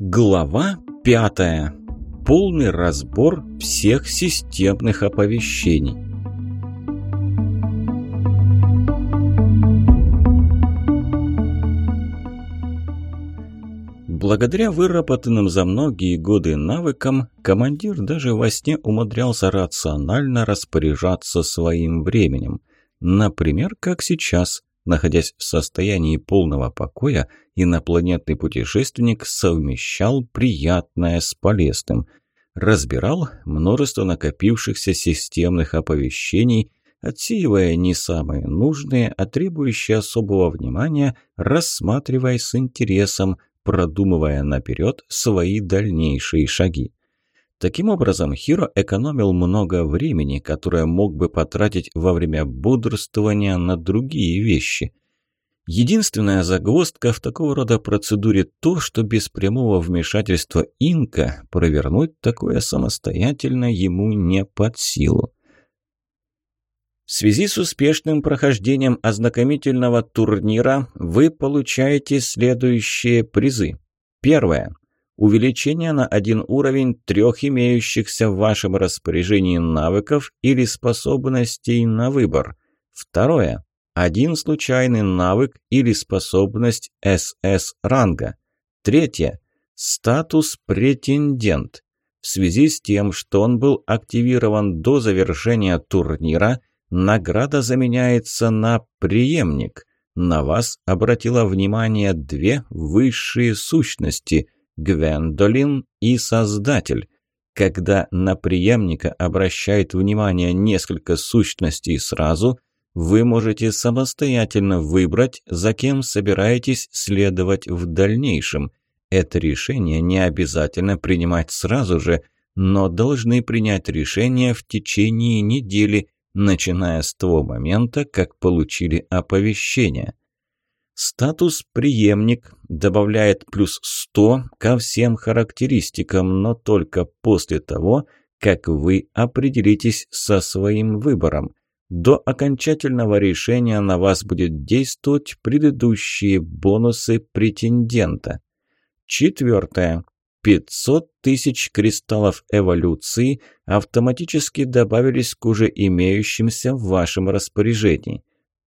Глава пятая. Полный разбор всех системных оповещений. Благодаря выработанным за многие годы навыкам, командир даже во сне умудрялся рационально распоряжаться своим временем. Например, как сейчас – Находясь в состоянии полного покоя, инопланетный путешественник совмещал приятное с полезным. Разбирал множество накопившихся системных оповещений, отсеивая не самые нужные, а требующие особого внимания, рассматривая с интересом, продумывая наперед свои дальнейшие шаги. Таким образом, Хиро экономил много времени, которое мог бы потратить во время бодрствования на другие вещи. Единственная загвоздка в такого рода процедуре то, что без прямого вмешательства инка провернуть такое самостоятельно ему не под силу. В связи с успешным прохождением ознакомительного турнира вы получаете следующие призы. Первое. Увеличение на один уровень трех имеющихся в вашем распоряжении навыков или способностей на выбор. Второе. Один случайный навык или способность СС ранга. Третье. Статус претендент. В связи с тем, что он был активирован до завершения турнира, награда заменяется на преемник. На вас обратило внимание две высшие сущности – Гвендолин и Создатель. Когда на преемника обращает внимание несколько сущностей сразу, вы можете самостоятельно выбрать, за кем собираетесь следовать в дальнейшем. Это решение не обязательно принимать сразу же, но должны принять решение в течение недели, начиная с того момента, как получили оповещение. Статус «преемник» добавляет плюс 100 ко всем характеристикам, но только после того, как вы определитесь со своим выбором. До окончательного решения на вас будет действовать предыдущие бонусы претендента. Четвертое. 500 тысяч кристаллов эволюции автоматически добавились к уже имеющимся в вашем распоряжении.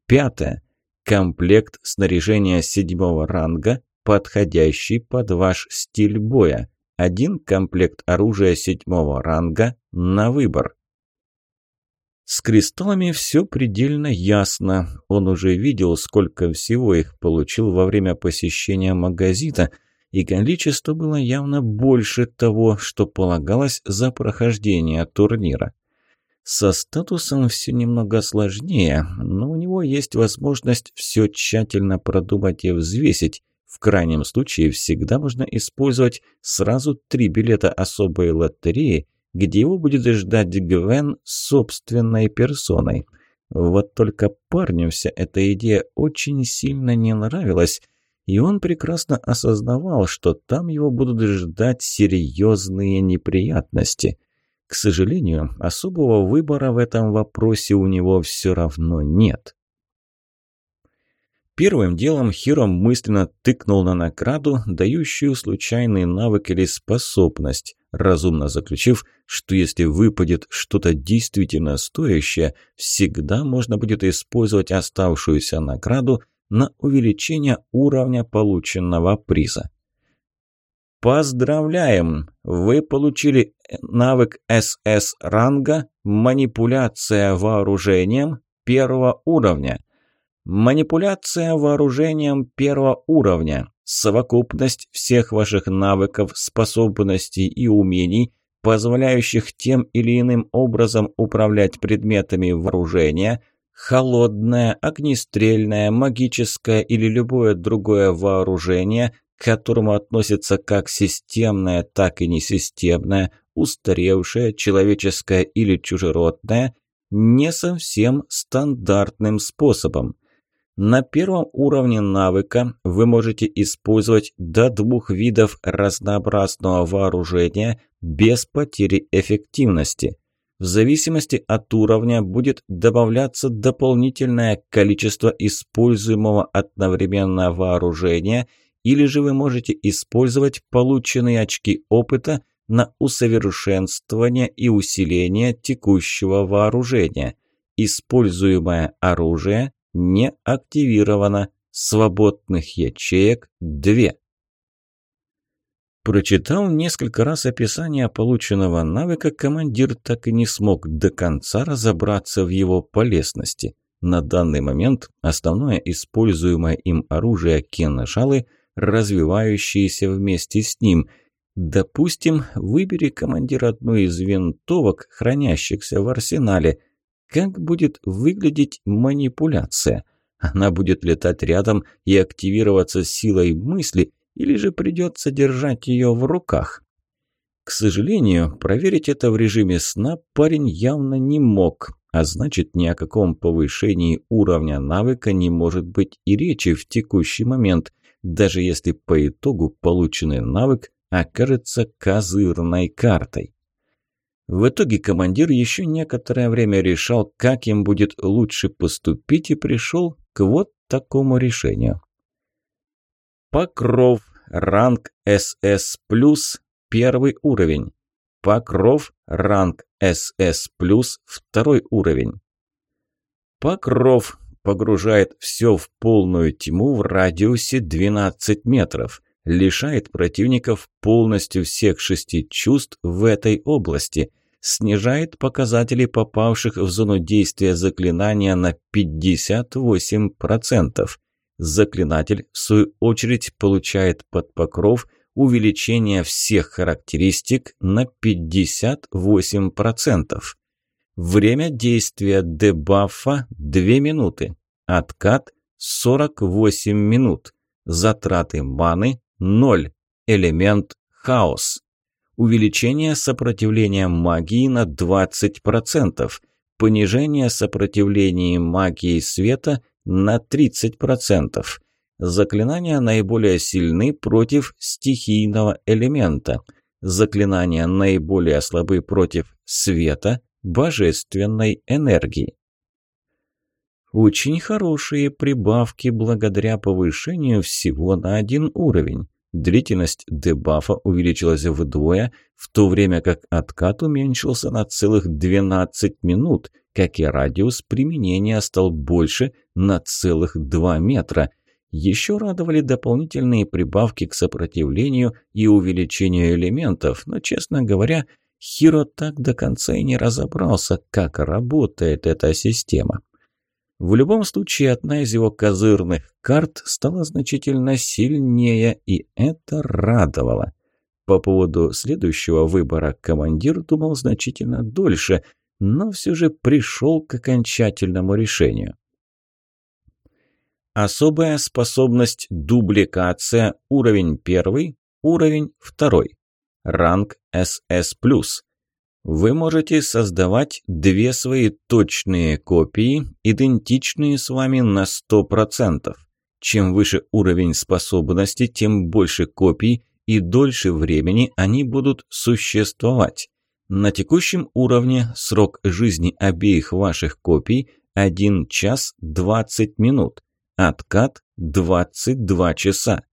Пятое комплект снаряжения седьмого ранга, подходящий под ваш стиль боя. Один комплект оружия седьмого ранга на выбор. С кристаллами все предельно ясно. Он уже видел, сколько всего их получил во время посещения магазина, и количество было явно больше того, что полагалось за прохождение турнира. Со статусом все немного сложнее, но есть возможность все тщательно продумать и взвесить. В крайнем случае всегда можно использовать сразу три билета особой лотереи, где его будет ждать Гвен собственной персоной. Вот только парню вся эта идея очень сильно не нравилась, и он прекрасно осознавал, что там его будут ждать серьезные неприятности – к сожалению, особого выбора в этом вопросе у него все равно нет. Первым делом Хиро мысленно тыкнул на награду, дающую случайный навык или способность, разумно заключив, что если выпадет что-то действительно стоящее, всегда можно будет использовать оставшуюся награду на увеличение уровня полученного приза. Поздравляем! Вы получили навык СС ранга «Манипуляция вооружением» первого уровня. Манипуляция вооружением первого уровня. Совокупность всех ваших навыков, способностей и умений, позволяющих тем или иным образом управлять предметами вооружения – холодное, огнестрельное, магическое или любое другое вооружение, к которому относится как системное, так и несистемное, устаревшее, человеческое или чужеродное, не совсем стандартным способом. На первом уровне навыка вы можете использовать до двух видов разнообразного вооружения без потери эффективности. В зависимости от уровня будет добавляться дополнительное количество используемого одновременно вооружения – или же вы можете использовать полученные очки опыта на усовершенствование и усиление текущего вооружения. Используемое оружие не активировано. Свободных ячеек – две. Прочитал несколько раз описание полученного навыка, командир так и не смог до конца разобраться в его полезности. На данный момент основное используемое им оружие – кинжалы, развивающиеся вместе с ним. Допустим, выбери командир одну из винтовок, хранящихся в арсенале. Как будет выглядеть манипуляция? Она будет летать рядом и активироваться силой мысли, или же придется держать ее в руках? К сожалению, проверить это в режиме сна парень явно не мог, а значит ни о каком повышении уровня навыка не может быть и речи в текущий момент, даже если по итогу полученный навык окажется козырной картой. В итоге командир еще некоторое время решал, как им будет лучше поступить и пришел к вот такому решению. Покров, ранг СС+, первый уровень. Покров, ранг СС+, второй уровень. Покров погружает все в полную тьму в радиусе 12 метров, лишает противников полностью всех шести чувств в этой области, снижает показатели попавших в зону действия заклинания на 58%. Заклинатель, в свою очередь, получает под покров увеличение всех характеристик на 58%. Время действия дебафа 2 минуты. Откат 48 минут. Затраты маны 0. Элемент хаос. Увеличение сопротивления магии на 20%. Понижение сопротивления магии света на 30%. Заклинания наиболее сильны против стихийного элемента. Заклинания наиболее слабы против света, божественной энергии. Очень хорошие прибавки благодаря повышению всего на один уровень. Длительность дебафа увеличилась вдвое, в то время как откат уменьшился на целых 12 минут, как и радиус применения стал больше на целых 2 метра – еще радовали дополнительные прибавки к сопротивлению и увеличению элементов, но, честно говоря, Хиро так до конца и не разобрался, как работает эта система. В любом случае, одна из его козырных карт стала значительно сильнее, и это радовало. По поводу следующего выбора командир думал значительно дольше, но все же пришел к окончательному решению. Особая способность дубликация, уровень 1, уровень 2, ранг СС+. Вы можете создавать две свои точные копии, идентичные с вами на 100%. Чем выше уровень способности, тем больше копий и дольше времени они будут существовать. На текущем уровне срок жизни обеих ваших копий – 1 час 20 минут. Откат 22 часа.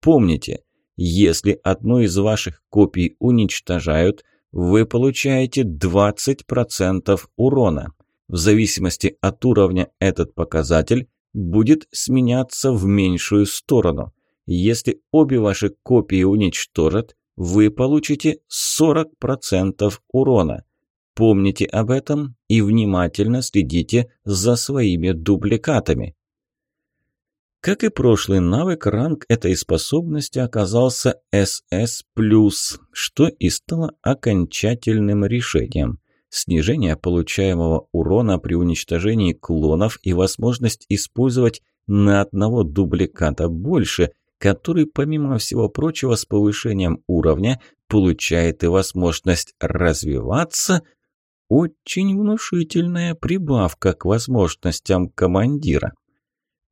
Помните, если одну из ваших копий уничтожают, вы получаете 20% урона. В зависимости от уровня этот показатель будет сменяться в меньшую сторону. Если обе ваши копии уничтожат, вы получите 40% урона. Помните об этом и внимательно следите за своими дубликатами. Как и прошлый навык, ранг этой способности оказался СС+, что и стало окончательным решением. Снижение получаемого урона при уничтожении клонов и возможность использовать на одного дубликата больше, который, помимо всего прочего, с повышением уровня получает и возможность развиваться – очень внушительная прибавка к возможностям командира.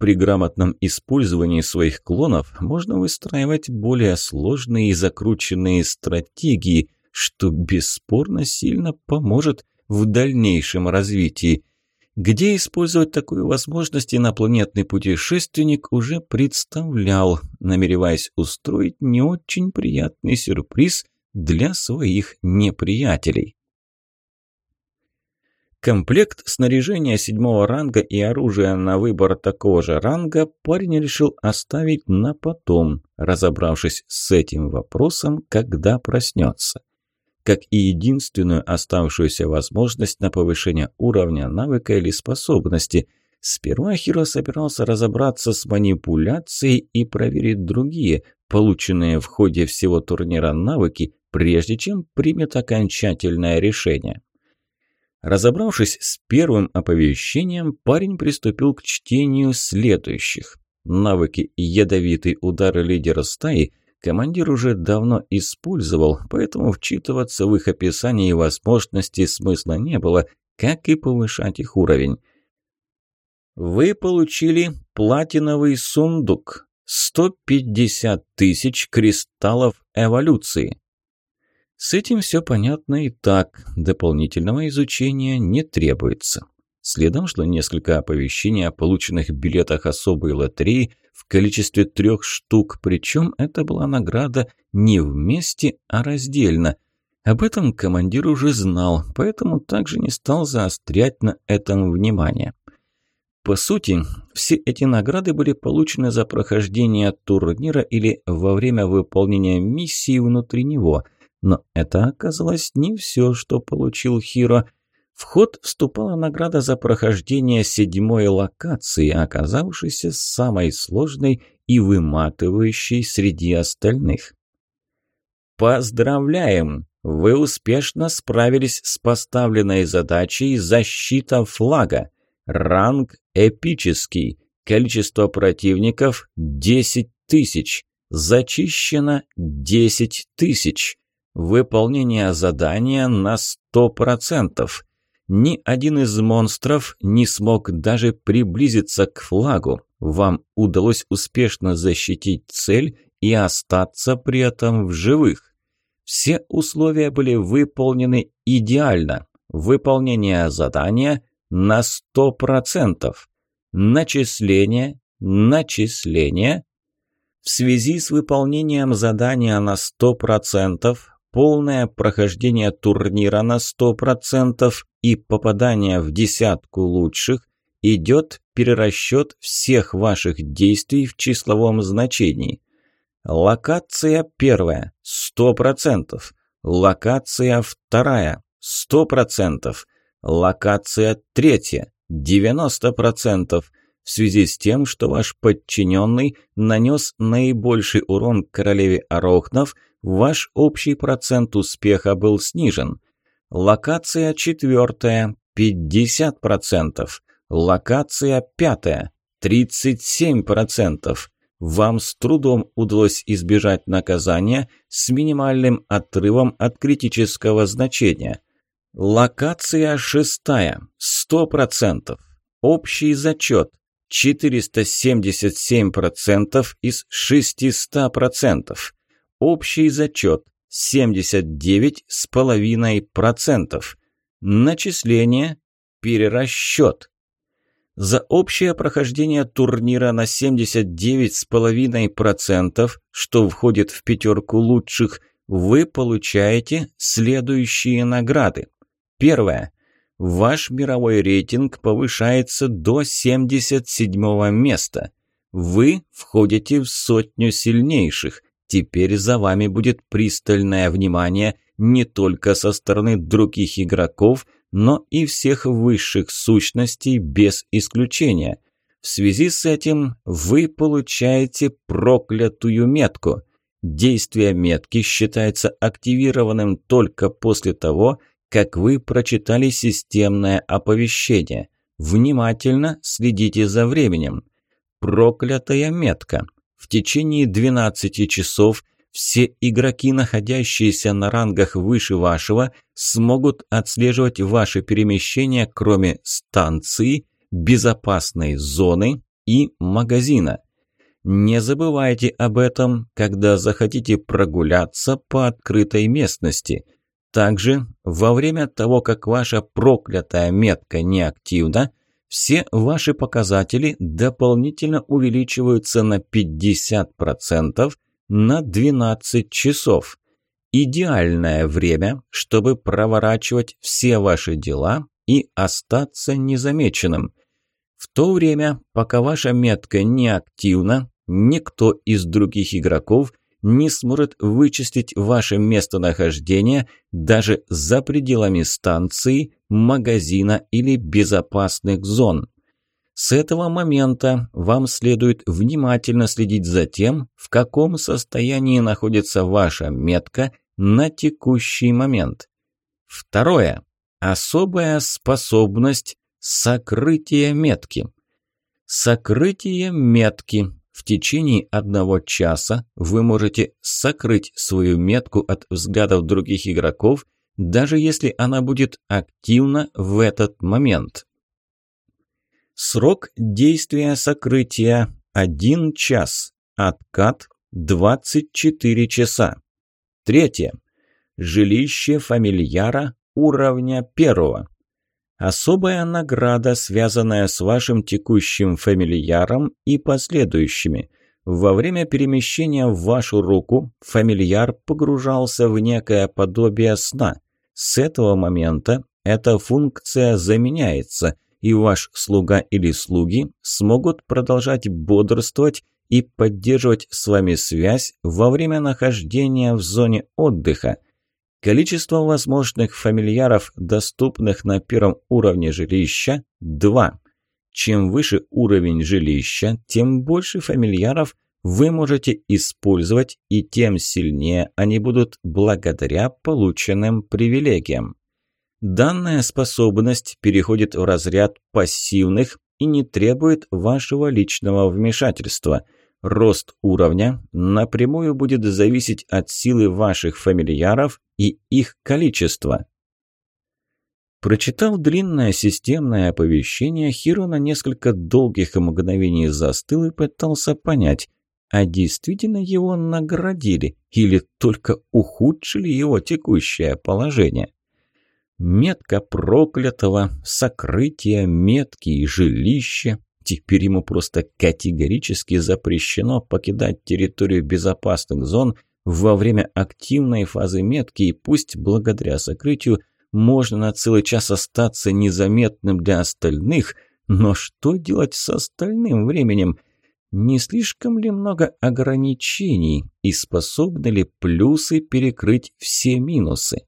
При грамотном использовании своих клонов можно выстраивать более сложные и закрученные стратегии, что бесспорно сильно поможет в дальнейшем развитии. Где использовать такую возможность инопланетный путешественник уже представлял, намереваясь устроить не очень приятный сюрприз для своих неприятелей. Комплект снаряжения седьмого ранга и оружия на выбор такого же ранга парень решил оставить на потом, разобравшись с этим вопросом, когда проснется. Как и единственную оставшуюся возможность на повышение уровня навыка или способности. Сперва Хиро собирался разобраться с манипуляцией и проверить другие, полученные в ходе всего турнира навыки, прежде чем примет окончательное решение. Разобравшись с первым оповещением, парень приступил к чтению следующих. Навыки «Ядовитый удар лидера стаи» командир уже давно использовал, поэтому вчитываться в их описание и возможности смысла не было, как и повышать их уровень. Вы получили платиновый сундук. 150 тысяч кристаллов эволюции. С этим все понятно и так, дополнительного изучения не требуется. Следом шло несколько оповещений о полученных билетах особой лотереи в количестве трех штук, причем это была награда не вместе, а раздельно. Об этом командир уже знал, поэтому также не стал заострять на этом внимание. По сути, все эти награды были получены за прохождение турнира или во время выполнения миссии внутри него – но это оказалось не все, что получил Хиро. В ход вступала награда за прохождение седьмой локации, оказавшейся самой сложной и выматывающей среди остальных. Поздравляем! Вы успешно справились с поставленной задачей «Защита флага». Ранг эпический. Количество противников – 10 тысяч. Зачищено 10 тысяч. Выполнение задания на 100%. Ни один из монстров не смог даже приблизиться к флагу. Вам удалось успешно защитить цель и остаться при этом в живых. Все условия были выполнены идеально. Выполнение задания на 100%. Начисление, начисление. В связи с выполнением задания на 100% полное прохождение турнира на 100% и попадание в десятку лучших, идет перерасчет всех ваших действий в числовом значении. Локация первая – 100%. Локация вторая – 100%. Локация третья – 90%. В связи с тем, что ваш подчиненный нанес наибольший урон королеве Арохнов – ваш общий процент успеха был снижен. Локация четвертая – 50%. Локация пятая – 37%. Вам с трудом удалось избежать наказания с минимальным отрывом от критического значения. Локация шестая – 100%. Общий зачет – 477% из 600%. Общий зачет 79,5%. Начисление, перерасчет. За общее прохождение турнира на 79,5%, что входит в пятерку лучших, вы получаете следующие награды. Первое. Ваш мировой рейтинг повышается до 77 места. Вы входите в сотню сильнейших – Теперь за вами будет пристальное внимание не только со стороны других игроков, но и всех высших сущностей без исключения. В связи с этим вы получаете проклятую метку. Действие метки считается активированным только после того, как вы прочитали системное оповещение. Внимательно следите за временем. Проклятая метка – в течение 12 часов все игроки, находящиеся на рангах выше вашего, смогут отслеживать ваши перемещения, кроме станции, безопасной зоны и магазина. Не забывайте об этом, когда захотите прогуляться по открытой местности. Также, во время того, как ваша проклятая метка неактивна, все ваши показатели дополнительно увеличиваются на 50% на 12 часов. Идеальное время, чтобы проворачивать все ваши дела и остаться незамеченным. В то время, пока ваша метка не активна, никто из других игроков не сможет вычислить ваше местонахождение даже за пределами станции, магазина или безопасных зон. С этого момента вам следует внимательно следить за тем, в каком состоянии находится ваша метка на текущий момент. Второе. Особая способность сокрытия метки. Сокрытие метки в течение одного часа вы можете сокрыть свою метку от взглядов других игроков, даже если она будет активна в этот момент. Срок действия сокрытия – 1 час. Откат – 24 часа. Третье. Жилище фамильяра уровня первого. Особая награда, связанная с вашим текущим фамильяром и последующими. Во время перемещения в вашу руку фамильяр погружался в некое подобие сна. С этого момента эта функция заменяется, и ваш слуга или слуги смогут продолжать бодрствовать и поддерживать с вами связь во время нахождения в зоне отдыха – Количество возможных фамильяров, доступных на первом уровне жилища – 2. Чем выше уровень жилища, тем больше фамильяров вы можете использовать, и тем сильнее они будут благодаря полученным привилегиям. Данная способность переходит в разряд пассивных и не требует вашего личного вмешательства – Рост уровня напрямую будет зависеть от силы ваших фамильяров и их количества. Прочитав длинное системное оповещение, Хиро на несколько долгих мгновений застыл и пытался понять, а действительно его наградили или только ухудшили его текущее положение. Метка проклятого, сокрытие метки и жилище, Теперь ему просто категорически запрещено покидать территорию безопасных зон во время активной фазы метки, и пусть благодаря сокрытию можно на целый час остаться незаметным для остальных, но что делать с остальным временем? Не слишком ли много ограничений и способны ли плюсы перекрыть все минусы?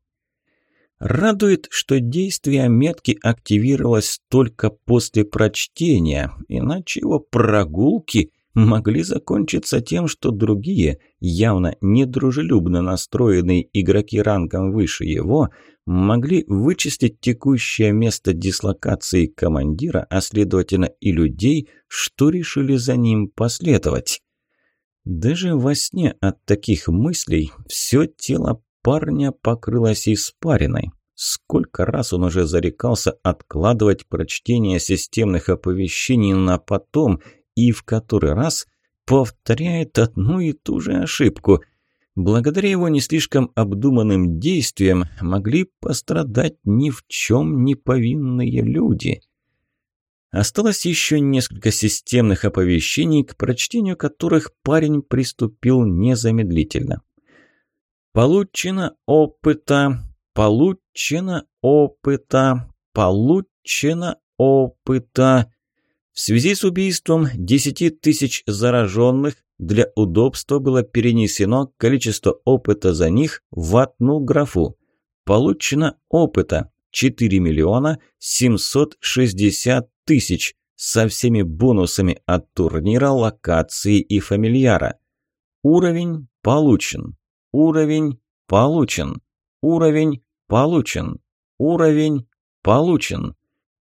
Радует, что действие метки активировалось только после прочтения, иначе его прогулки могли закончиться тем, что другие, явно недружелюбно настроенные игроки рангом выше его, могли вычислить текущее место дислокации командира, а следовательно и людей, что решили за ним последовать. Даже во сне от таких мыслей все тело парня покрылась испариной. Сколько раз он уже зарекался откладывать прочтение системных оповещений на потом и в который раз повторяет одну и ту же ошибку. Благодаря его не слишком обдуманным действиям могли пострадать ни в чем не повинные люди. Осталось еще несколько системных оповещений, к прочтению которых парень приступил незамедлительно. Получено опыта. Получено опыта. Получено опыта. В связи с убийством 10 тысяч зараженных для удобства было перенесено количество опыта за них в одну графу. Получено опыта 4 миллиона 760 тысяч со всеми бонусами от турнира, локации и фамильяра. Уровень получен. Уровень получен. Уровень получен. Уровень получен.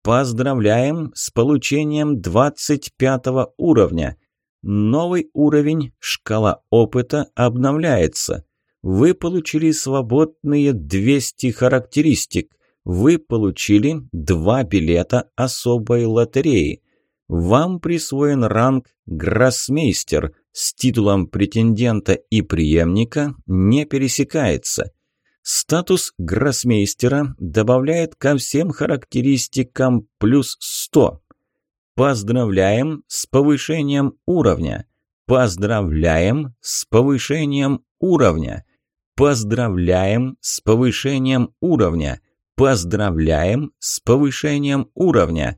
Поздравляем с получением 25 уровня. Новый уровень, шкала опыта обновляется. Вы получили свободные 200 характеристик. Вы получили два билета особой лотереи. Вам присвоен ранг «Гроссмейстер», с титулом претендента и преемника не пересекается. Статус гроссмейстера добавляет ко всем характеристикам плюс 100. Поздравляем с повышением уровня. Поздравляем с повышением уровня. Поздравляем с повышением уровня. Поздравляем с повышением уровня.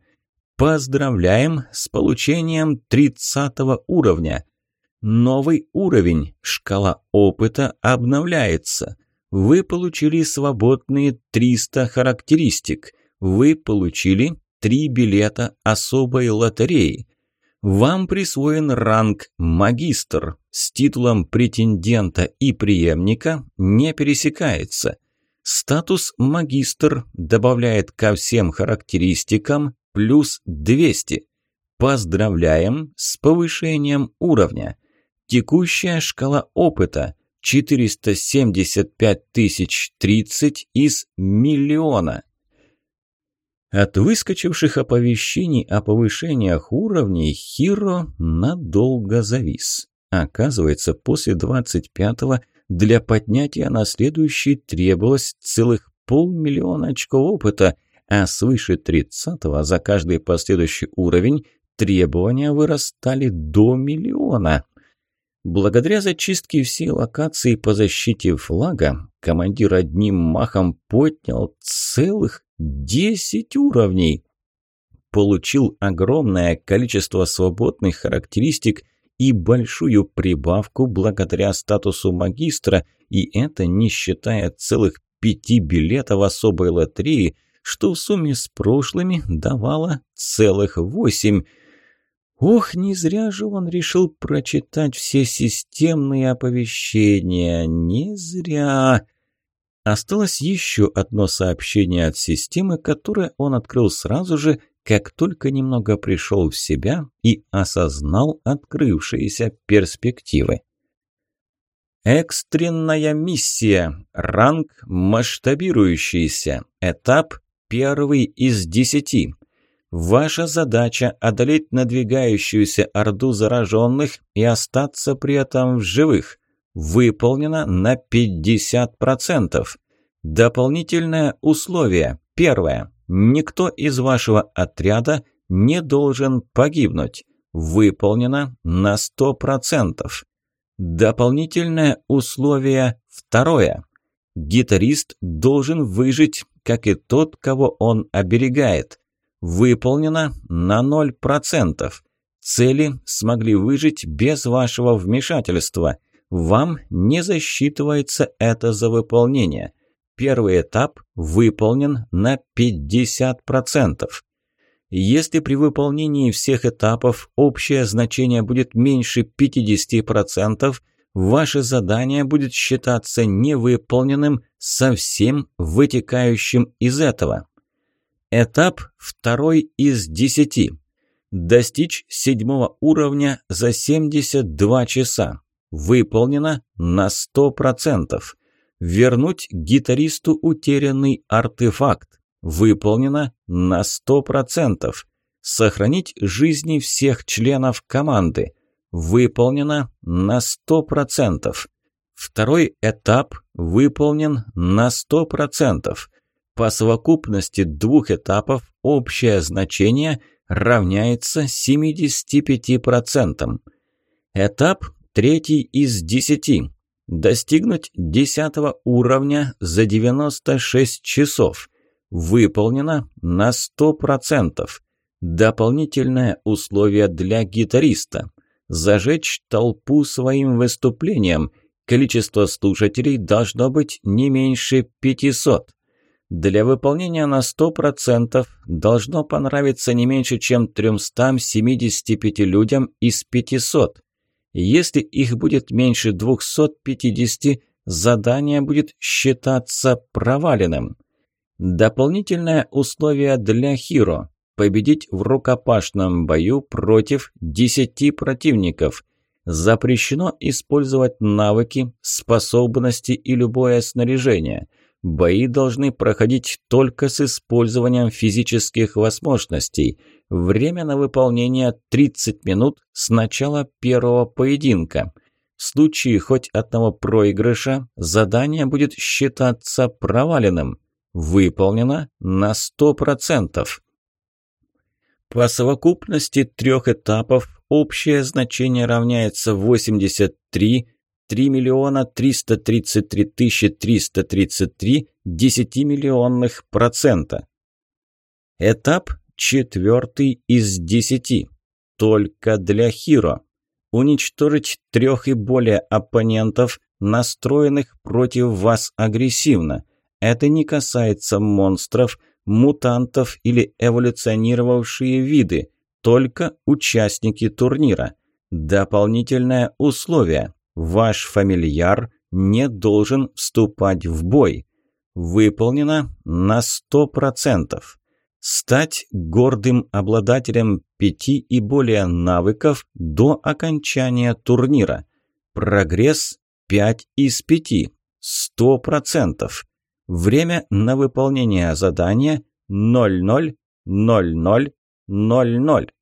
Поздравляем с получением 30 уровня. Новый уровень. Шкала опыта обновляется. Вы получили свободные 300 характеристик. Вы получили 3 билета особой лотереи. Вам присвоен ранг «Магистр» с титулом претендента и преемника не пересекается. Статус «Магистр» добавляет ко всем характеристикам плюс 200. Поздравляем с повышением уровня. Текущая шкала опыта 475 тысяч 30 из миллиона. От выскочивших оповещений о повышениях уровней Хиро надолго завис. Оказывается, после 25-го для поднятия на следующий требовалось целых полмиллиона очков опыта, а свыше 30-го за каждый последующий уровень требования вырастали до миллиона. Благодаря зачистке всей локации по защите флага, командир одним махом поднял целых 10 уровней. Получил огромное количество свободных характеристик и большую прибавку благодаря статусу магистра, и это не считая целых пяти билетов особой лотереи, что в сумме с прошлыми давало целых восемь. Ох, не зря же он решил прочитать все системные оповещения, не зря. Осталось еще одно сообщение от системы, которое он открыл сразу же, как только немного пришел в себя и осознал открывшиеся перспективы. Экстренная миссия. Ранг масштабирующийся. Этап первый из десяти. Ваша задача – одолеть надвигающуюся орду зараженных и остаться при этом в живых. Выполнено на 50%. Дополнительное условие. Первое. Никто из вашего отряда не должен погибнуть. Выполнено на 100%. Дополнительное условие второе. Гитарист должен выжить, как и тот, кого он оберегает. Выполнено на 0%. Цели смогли выжить без вашего вмешательства – вам не засчитывается это за выполнение. Первый этап выполнен на 50%. Если при выполнении всех этапов общее значение будет меньше 50%, ваше задание будет считаться невыполненным со всем вытекающим из этого. Этап второй из 10. Достичь седьмого уровня за 72 часа. Выполнено на 100%. Вернуть гитаристу утерянный артефакт. Выполнено на 100%. Сохранить жизни всех членов команды. Выполнено на 100%. Второй этап выполнен на 100%. По совокупности двух этапов общее значение равняется 75%. Этап Третий из десяти. Достигнуть десятого уровня за 96 часов. Выполнено на 100%. Дополнительное условие для гитариста. Зажечь толпу своим выступлением. Количество слушателей должно быть не меньше 500. Для выполнения на 100% должно понравиться не меньше, чем 375 людям из 500. Если их будет меньше 250, задание будет считаться проваленным. Дополнительное условие для Хиро – победить в рукопашном бою против 10 противников. Запрещено использовать навыки, способности и любое снаряжение. Бои должны проходить только с использованием физических возможностей – Время на выполнение 30 минут с начала первого поединка. В случае хоть одного проигрыша задание будет считаться проваленным. Выполнено на 100%. По совокупности трех этапов общее значение равняется 83 3 миллиона 333 тысячи 333 десятимиллионных процента. Этап четвертый из десяти. Только для Хиро. Уничтожить трех и более оппонентов, настроенных против вас агрессивно. Это не касается монстров, мутантов или эволюционировавшие виды, только участники турнира. Дополнительное условие. Ваш фамильяр не должен вступать в бой. Выполнено на 100%. Стать гордым обладателем пяти и более навыков до окончания турнира. Прогресс 5 из 5. 100%. Время на выполнение задания 000000.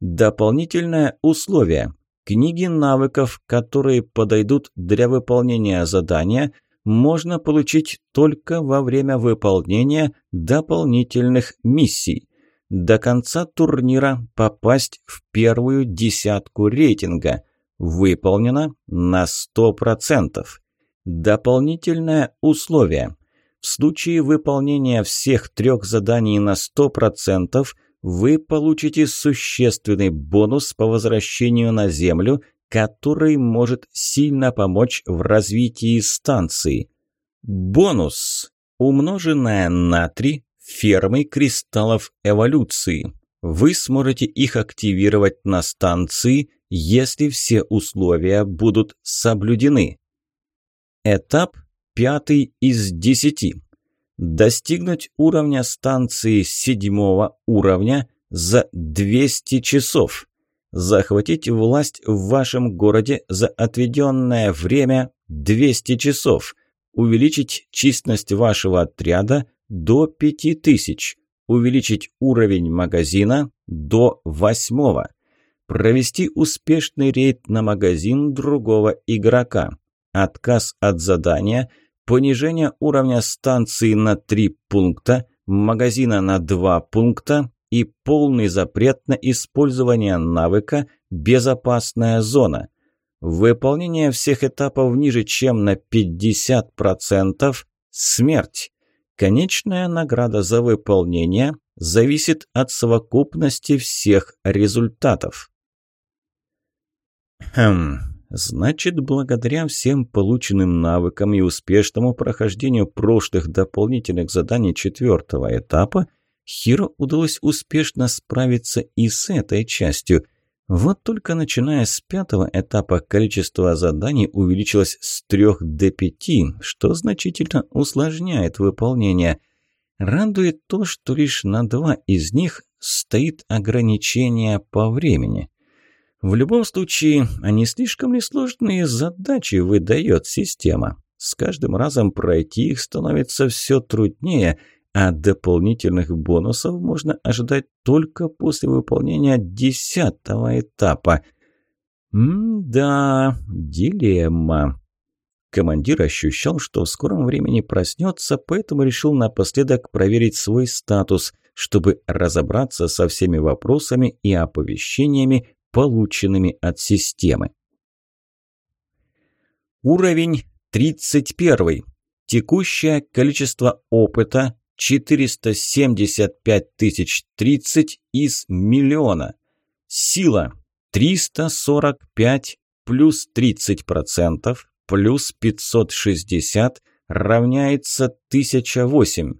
Дополнительное условие. Книги навыков, которые подойдут для выполнения задания, можно получить только во время выполнения дополнительных миссий. До конца турнира попасть в первую десятку рейтинга. Выполнено на 100%. Дополнительное условие. В случае выполнения всех трех заданий на 100% вы получите существенный бонус по возвращению на Землю, который может сильно помочь в развитии станции. Бонус. Умноженное на 3 фермой кристаллов эволюции. Вы сможете их активировать на станции, если все условия будут соблюдены. Этап пятый из десяти. Достигнуть уровня станции седьмого уровня за 200 часов. Захватить власть в вашем городе за отведенное время 200 часов. Увеличить численность вашего отряда до 5000. Увеличить уровень магазина до восьмого. Провести успешный рейд на магазин другого игрока. Отказ от задания – понижение уровня станции на 3 пункта, магазина на 2 пункта и полный запрет на использование навыка «Безопасная зона». Выполнение всех этапов ниже, чем на 50% – смерть. Конечная награда за выполнение зависит от совокупности всех результатов. Хм, Значит, благодаря всем полученным навыкам и успешному прохождению прошлых дополнительных заданий четвертого этапа, Хиро удалось успешно справиться и с этой частью. Вот только начиная с пятого этапа количество заданий увеличилось с трех до пяти, что значительно усложняет выполнение. Радует то, что лишь на два из них стоит ограничение по времени. В любом случае, они слишком ли сложные задачи выдает система. С каждым разом пройти их становится все труднее, а дополнительных бонусов можно ожидать только после выполнения десятого этапа. М-да, дилемма. Командир ощущал, что в скором времени проснется, поэтому решил напоследок проверить свой статус, чтобы разобраться со всеми вопросами и оповещениями, полученными от системы. Уровень 31. Текущее количество опыта 475 тысяч 30 из миллиона. Сила 345 плюс 30% плюс 560 равняется 1008.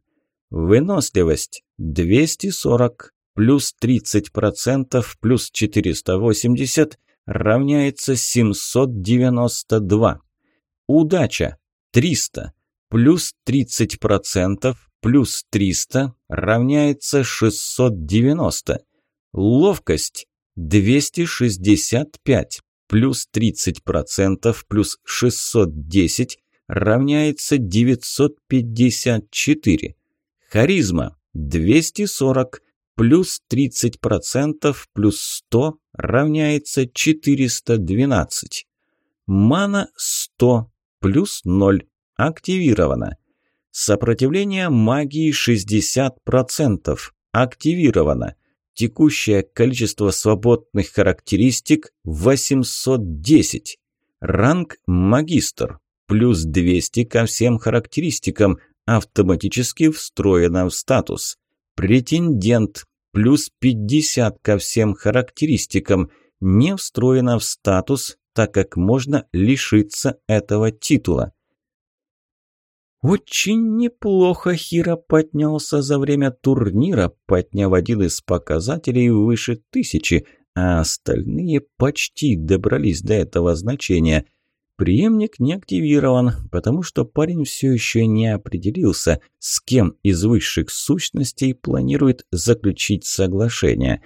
Выносливость 240 плюс 30% плюс 480 равняется 792. Удача 300 плюс 30% плюс 300 равняется 690. Ловкость 265 плюс 30% плюс 610 равняется 954. Харизма 240 плюс 30% плюс 100 равняется 412. Мана 100 плюс 0 активировано. Сопротивление магии 60% активировано. Текущее количество свободных характеристик – 810. Ранг магистр. Плюс 200 ко всем характеристикам. Автоматически встроено в статус. Претендент. Плюс 50 ко всем характеристикам. Не встроено в статус, так как можно лишиться этого титула. Очень неплохо Хира поднялся за время турнира, подняв один из показателей выше тысячи, а остальные почти добрались до этого значения. Приемник не активирован, потому что парень все еще не определился, с кем из высших сущностей планирует заключить соглашение.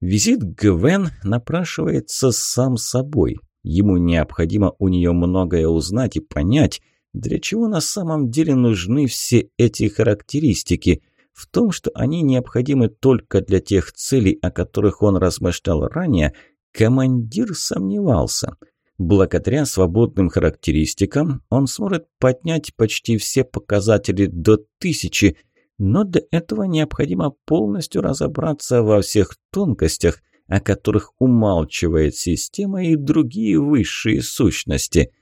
Визит Гвен напрашивается сам собой. Ему необходимо у нее многое узнать и понять – для чего на самом деле нужны все эти характеристики? В том, что они необходимы только для тех целей, о которых он размышлял ранее, командир сомневался. Благодаря свободным характеристикам он сможет поднять почти все показатели до тысячи, но для этого необходимо полностью разобраться во всех тонкостях, о которых умалчивает система и другие высшие сущности.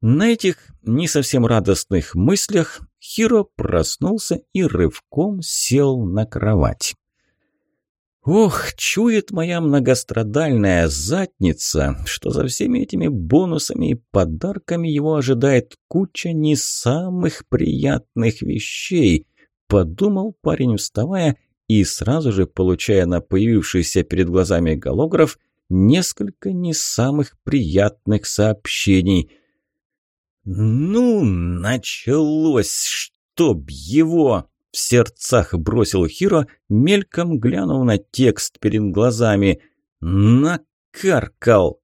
На этих не совсем радостных мыслях Хиро проснулся и рывком сел на кровать. Ох, чует моя многострадальная задница, что за всеми этими бонусами и подарками его ожидает куча не самых приятных вещей, подумал парень, вставая и сразу же получая на появившийся перед глазами голограф несколько не самых приятных сообщений – «Ну, началось, чтоб его!» В сердцах бросил Хиро, мельком глянув на текст перед глазами. «Накаркал!»